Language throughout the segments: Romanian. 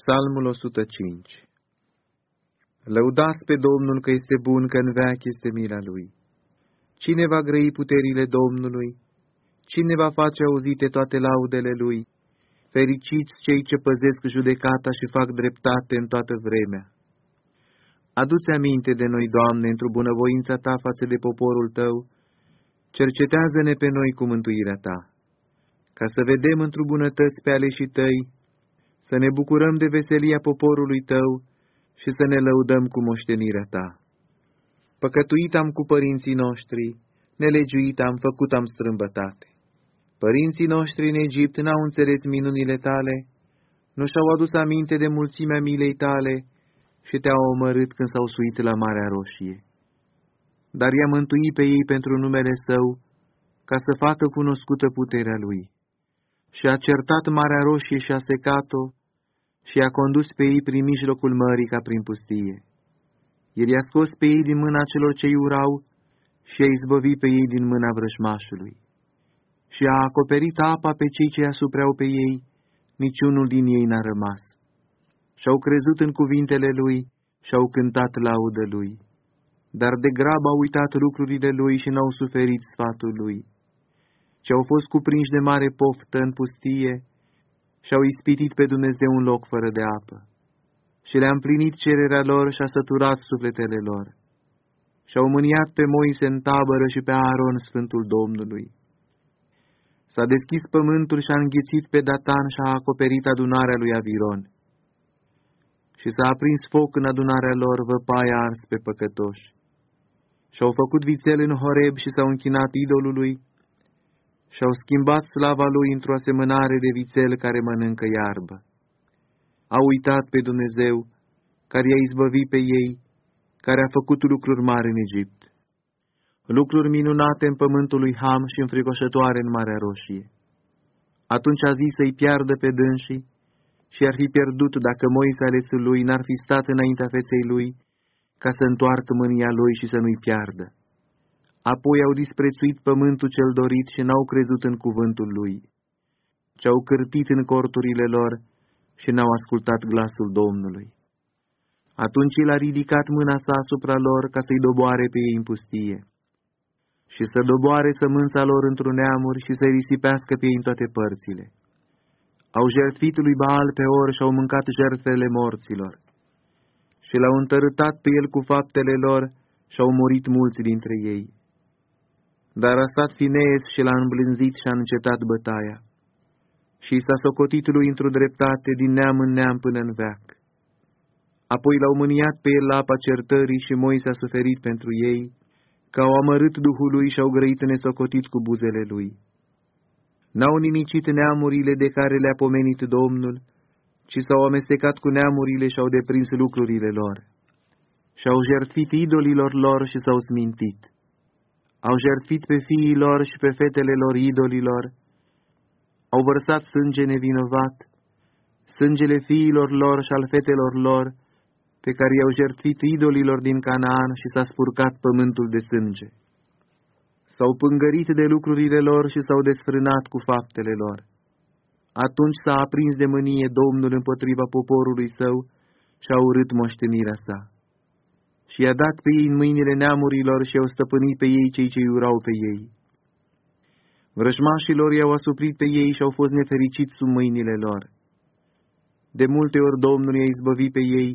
Psalmul 105 Lăudați pe Domnul că este bun, că în veac este mila Lui. Cine va grăi puterile Domnului? Cine va face auzite toate laudele Lui? Fericiți cei ce păzesc judecata și fac dreptate în toată vremea. Adu-ți aminte de noi, Doamne, într-o bunăvoința Ta față de poporul Tău, cercetează-ne pe noi cu mântuirea Ta, ca să vedem într-o bunătăți pe aleșii Tăi, să ne bucurăm de veselia poporului Tău și să ne lăudăm cu moștenirea Ta. Păcătuit am cu părinții noștri, nelegiuit am, făcut am strâmbătate. Părinții noștri în Egipt n-au înțeles minunile Tale, nu și-au adus aminte de mulțimea milei Tale și Te-au omărât când s-au suit la Marea Roșie. Dar i-a mântuit pe ei pentru numele Său, ca să facă cunoscută puterea Lui. Și a certat Marea Roșie și a secat-o, și a condus pe ei prin mijlocul mării ca prin pustie. El i-a scos pe ei din mâna celor ce urau și a izbăvit pe ei din mâna vrăjmașului. Și a acoperit apa pe cei ce asupreau pe ei, niciunul din ei n-a rămas. Și-au crezut în cuvintele lui și-au cântat laudă lui. Dar de grab au uitat lucrurile lui și n-au suferit sfatul lui. Ce au fost cuprinși de mare poftă în pustie, și-au ispitit pe Dumnezeu un loc fără de apă. Și le-a împlinit cererea lor și-a săturat sufletele lor. Și-au mâniat pe Moise în tabără și pe Aaron, Sfântul Domnului. S-a deschis pământul și-a înghițit pe Datan și-a acoperit adunarea lui Aviron. Și s-a aprins foc în adunarea lor, văpaia ars pe păcătoși. Și-au făcut vițel în Horeb și s-au închinat idolului, și-au schimbat slava lui într-o asemănare de vițel care mănâncă iarbă. Au uitat pe Dumnezeu, care i-a izbăvit pe ei, care a făcut lucruri mari în Egipt, lucruri minunate în pământul lui Ham și înfricoșătoare în Marea Roșie. Atunci a zis să-i piardă pe dânsii și ar fi pierdut dacă Moise alesul lui n-ar fi stat înaintea feței lui, ca să întoarcă mânia lui și să nu-i piardă. Apoi au disprețuit pământul cel dorit și n-au crezut în cuvântul lui, ci-au cârtit în corturile lor și n-au ascultat glasul Domnului. Atunci el a ridicat mâna sa asupra lor ca să-i doboare pe ei în pustie și să doboare sămânța lor într-un neamuri și să-i risipească pe ei în toate părțile. Au jertfit lui Baal pe or și au mâncat jertfele morților și l-au întărâtat pe el cu faptele lor și au murit mulți dintre ei. Dar a stat Finees și l-a îmblânzit și a încetat bătaia. Și s-a socotit lui într-o dreptate din neam în neam până în veac. Apoi l-au mâniat pe el la apa certării și Moise a suferit pentru ei, că au amărât Duhul lui și au grăit nesocotit cu buzele lui. N-au nimicit neamurile de care le-a pomenit Domnul, ci s-au amestecat cu neamurile și au deprins lucrurile lor. Și-au jertfit idolilor lor și s-au smintit au jertfit pe fiii lor și pe fetele lor idolilor, au vărsat sânge nevinovat, sângele fiilor lor și al fetelor lor, pe care i-au jertfit idolilor din Canaan și s-a spurcat pământul de sânge. S-au pângărit de lucrurile lor și s-au desfrânat cu faptele lor. Atunci s-a aprins de mânie Domnul împotriva poporului său și a urât moștenirea sa și i-a dat pe ei în mâinile neamurilor și au stăpânit pe ei cei ce iurau pe ei. Vrăjmașilor i-au asuprit pe ei și au fost nefericiți sub mâinile lor. De multe ori Domnul i-a izbăvit pe ei,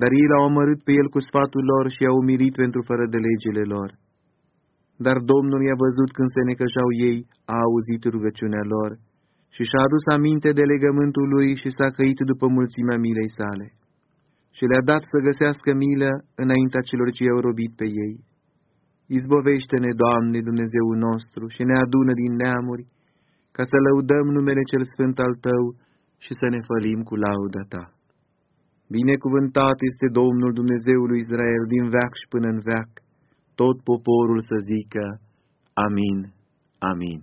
dar ei l-au omărât pe el cu sfatul lor și i-au umilit pentru fără de legile lor. Dar Domnul i-a văzut când se necăjau ei, a auzit rugăciunea lor și și-a adus aminte de legământul lui și s-a căit după mulțimea milei sale și le-a dat să găsească milă înaintea celor ce i-au robit pe ei. Izbovește-ne, Doamne, Dumnezeu nostru, și ne adună din neamuri, ca să lăudăm numele cel sfânt al Tău și să ne fălim cu lauda Ta. Binecuvântat este Domnul Dumnezeul lui Israel din veac și până în veac, tot poporul să zică, Amin, Amin.